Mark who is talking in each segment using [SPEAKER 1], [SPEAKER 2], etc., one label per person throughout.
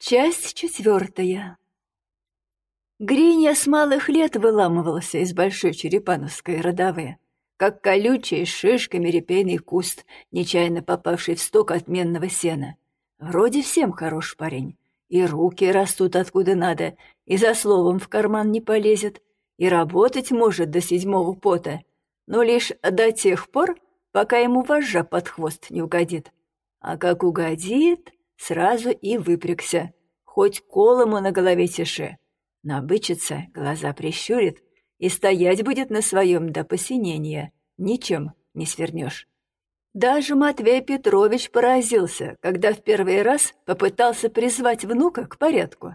[SPEAKER 1] Часть четвертая. Гриня с малых лет выламывался из большой черепановской родовые, как колючий с шишками репейный куст, нечаянно попавший в сток отменного сена. Вроде всем хорош парень. И руки растут откуда надо, и за словом в карман не полезет, и работать может до седьмого пота, но лишь до тех пор, пока ему вожжа под хвост не угодит. А как угодит, Сразу и выпрягся, хоть колому на голове тиши. Набычится, глаза прищурит и стоять будет на своем до посинения. Ничем не свернешь. Даже Матвей Петрович поразился, когда в первый раз попытался призвать внука к порядку.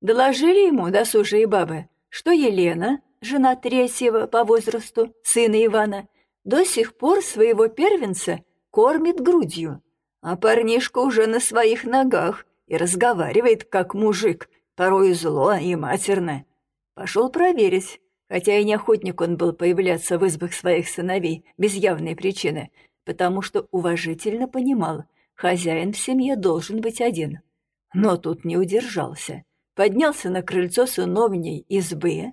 [SPEAKER 1] Доложили ему досужие бабы, что Елена, жена третьего по возрасту, сына Ивана, до сих пор своего первенца кормит грудью. А парнишка уже на своих ногах и разговаривает как мужик, порой зло и матерно. Пошел проверить, хотя и не охотник он был появляться в избах своих сыновей без явной причины, потому что уважительно понимал, хозяин в семье должен быть один. Но тут не удержался, поднялся на крыльцо сыновней избы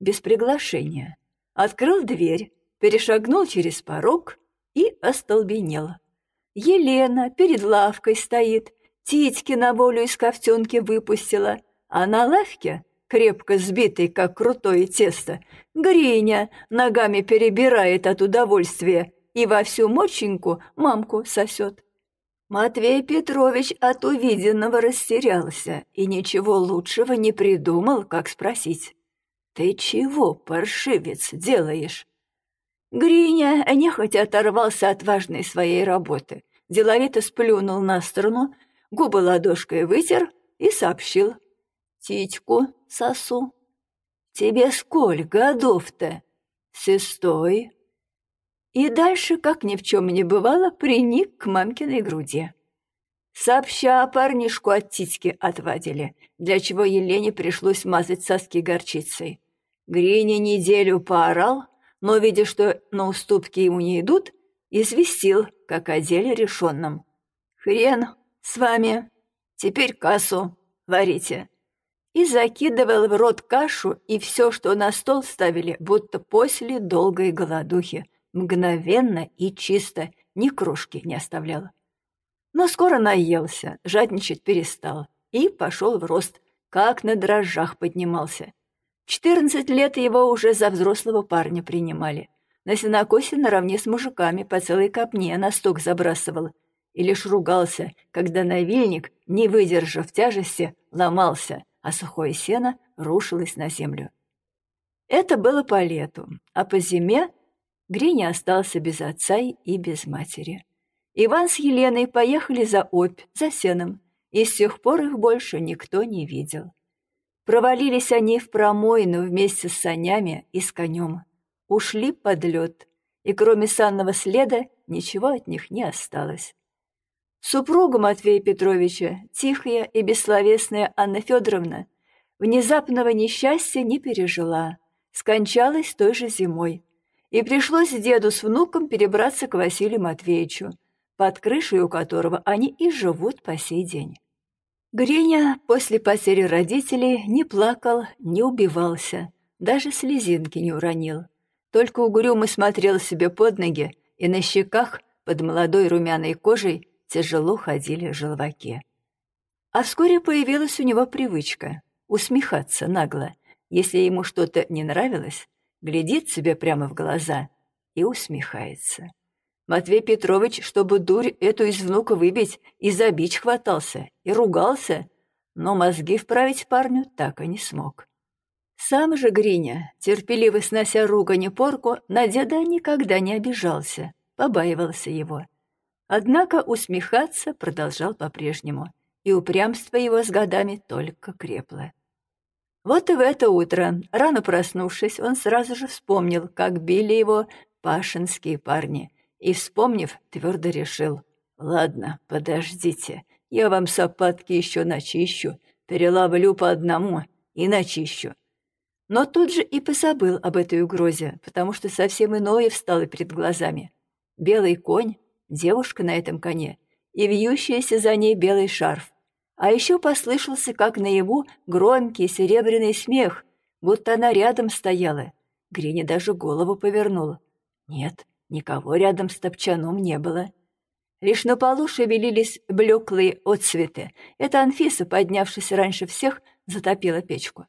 [SPEAKER 1] без приглашения, открыл дверь, перешагнул через порог и остолбенел. Елена перед лавкой стоит, титьки на волю из ковтенки выпустила, а на лавке, крепко сбитый, как крутое тесто, Гриня ногами перебирает от удовольствия и во всю моченьку мамку сосет. Матвей Петрович от увиденного растерялся и ничего лучшего не придумал, как спросить. «Ты чего, паршивец, делаешь?» Гриня нехотя оторвался от важной своей работы, деловито сплюнул на сторону, губы ладошкой вытер и сообщил. «Титьку сосу». «Тебе сколь годов-то?» «Сестой». И дальше, как ни в чем не бывало, приник к мамкиной груди. Сообща парнишку от титьки отвадили, для чего Елене пришлось мазать соски горчицей. Гриня неделю поорал, но, видя, что на уступки ему не идут, известил, как о деле решенном. «Хрен с вами, теперь кассу варите». И закидывал в рот кашу и все, что на стол ставили, будто после долгой голодухи, мгновенно и чисто, ни крошки не оставлял. Но скоро наелся, жадничать перестал и пошел в рост, как на дрожжах поднимался. Четырнадцать лет его уже за взрослого парня принимали. На сенокосе наравне с мужиками по целой копне на сток забрасывал. И лишь ругался, когда навильник, не выдержав тяжести, ломался, а сухое сено рушилось на землю. Это было по лету, а по зиме Гриня остался без отца и без матери. Иван с Еленой поехали за Обь, за сеном, и с тех пор их больше никто не видел. Провалились они в промоину вместе с санями и с конем. Ушли под лед, и кроме санного следа ничего от них не осталось. Супруга Матвея Петровича, тихая и бессловесная Анна Федоровна, внезапного несчастья не пережила, скончалась той же зимой, и пришлось деду с внуком перебраться к Василию Матвеевичу, под крышей у которого они и живут по сей день. Гриня после потери родителей не плакал, не убивался, даже слезинки не уронил. Только угрюмо смотрел себе под ноги, и на щеках под молодой румяной кожей тяжело ходили желваки. А вскоре появилась у него привычка усмехаться нагло. Если ему что-то не нравилось, глядит себе прямо в глаза и усмехается. Матвей Петрович, чтобы дурь эту из внука выбить, и забить хватался, и ругался, но мозги вправить парню так и не смог. Сам же Гриня, терпеливо снося ругань и порку, на деда никогда не обижался, побаивался его. Однако усмехаться продолжал по-прежнему, и упрямство его с годами только крепло. Вот и в это утро, рано проснувшись, он сразу же вспомнил, как били его пашинские парни — и, вспомнив, твердо решил. «Ладно, подождите, я вам сапатки еще начищу, переловлю по одному и начищу». Но тут же и позабыл об этой угрозе, потому что совсем иное встало перед глазами. Белый конь, девушка на этом коне и вьющийся за ней белый шарф. А еще послышался, как наяву, громкий серебряный смех, будто она рядом стояла. Гриня даже голову повернула. Нет, никого рядом с топчаном не было. Лишь на полу шевелились блеклые отцветы. Это Анфиса, поднявшись раньше всех, затопила печку.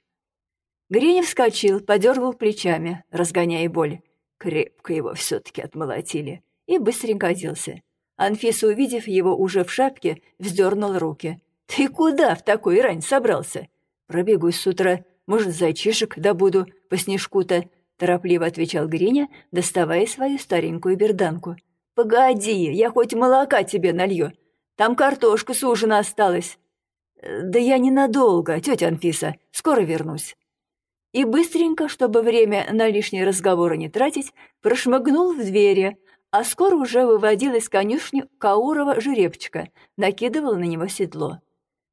[SPEAKER 1] Гриня вскочил, подергал плечами, разгоняя боль. Крепко его все-таки отмолотили. И быстренько оделся. Анфиса, увидев его уже в шапке, вздернул руки. «Ты куда в такой рань собрался?» «Пробегусь с утра. Может, зайчишек добуду по снежку-то», — торопливо отвечал Гриня, доставая свою старенькую берданку. «Погоди, я хоть молока тебе налью. Там картошка с ужина осталась». «Да я ненадолго, тетя Анфиса, скоро вернусь». И быстренько, чтобы время на лишние разговоры не тратить, прошмыгнул в двери, а скоро уже выводил из конюшни Каурова жеребчика, накидывал на него седло.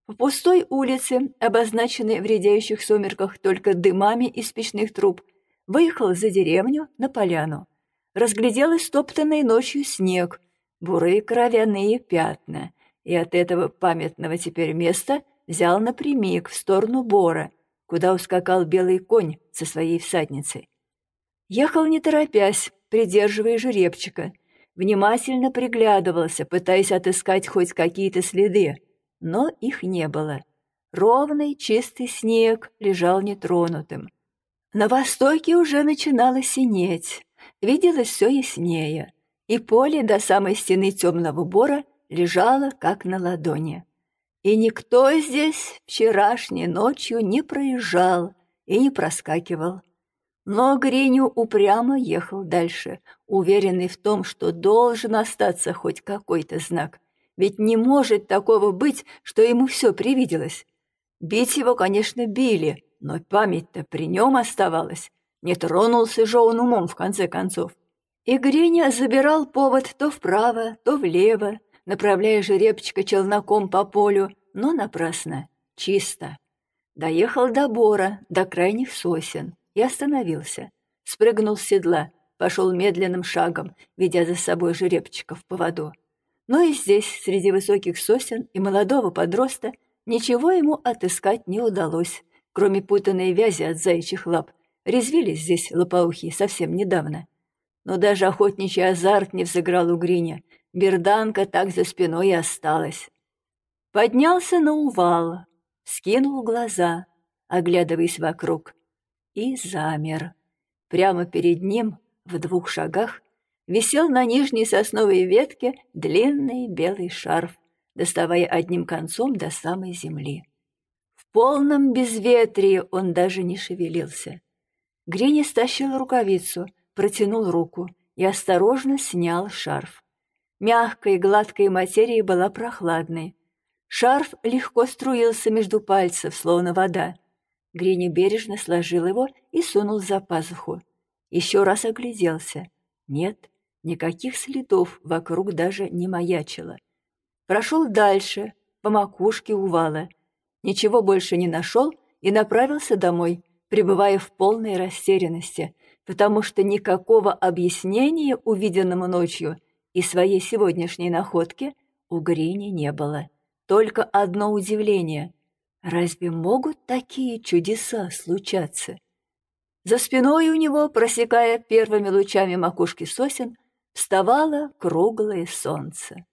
[SPEAKER 1] В пустой улице, обозначенной в редеющих сумерках только дымами из печных труб, выехал за деревню на поляну разглядел истоптанный ночью снег, бурые кровяные пятна, и от этого памятного теперь места взял напрямик в сторону Бора, куда ускакал белый конь со своей всадницей. Ехал не торопясь, придерживая жеребчика, внимательно приглядывался, пытаясь отыскать хоть какие-то следы, но их не было. Ровный чистый снег лежал нетронутым. На востоке уже начинало синеть, виделось все яснее, и поле до самой стены темного бора лежало как на ладони. И никто здесь вчерашней ночью не проезжал и не проскакивал. Но Гриню упрямо ехал дальше, уверенный в том, что должен остаться хоть какой-то знак. Ведь не может такого быть, что ему все привиделось. Бить его, конечно, били, но память-то при нем оставалась, не тронулся же он умом, в конце концов. И Гриня забирал повод то вправо, то влево, направляя жеребчика челноком по полю, но напрасно, чисто. Доехал до бора, до крайних сосен, и остановился. Спрыгнул с седла, пошел медленным шагом, ведя за собой жеребчика в поводу. Но и здесь, среди высоких сосен и молодого подроста, ничего ему отыскать не удалось, кроме путанной вязи от заячьих лап — Резвились здесь лопоухие совсем недавно. Но даже охотничий азарт не взыграл у Гриня. Берданка так за спиной и осталась. Поднялся на увал, скинул глаза, оглядываясь вокруг, и замер. Прямо перед ним, в двух шагах, висел на нижней сосновой ветке длинный белый шарф, доставая одним концом до самой земли. В полном безветрии он даже не шевелился. Гриня стащил рукавицу, протянул руку и осторожно снял шарф. Мягкая и гладкая материя была прохладной. Шарф легко струился между пальцев, словно вода. Гриня бережно сложил его и сунул за пазуху. Еще раз огляделся. Нет, никаких следов вокруг даже не маячило. Прошел дальше, по макушке увала. Ничего больше не нашел и направился домой, пребывая в полной растерянности, потому что никакого объяснения увиденному ночью и своей сегодняшней находке у Грини не было. Только одно удивление. Разве могут такие чудеса случаться? За спиной у него, просекая первыми лучами макушки сосен, вставало круглое солнце.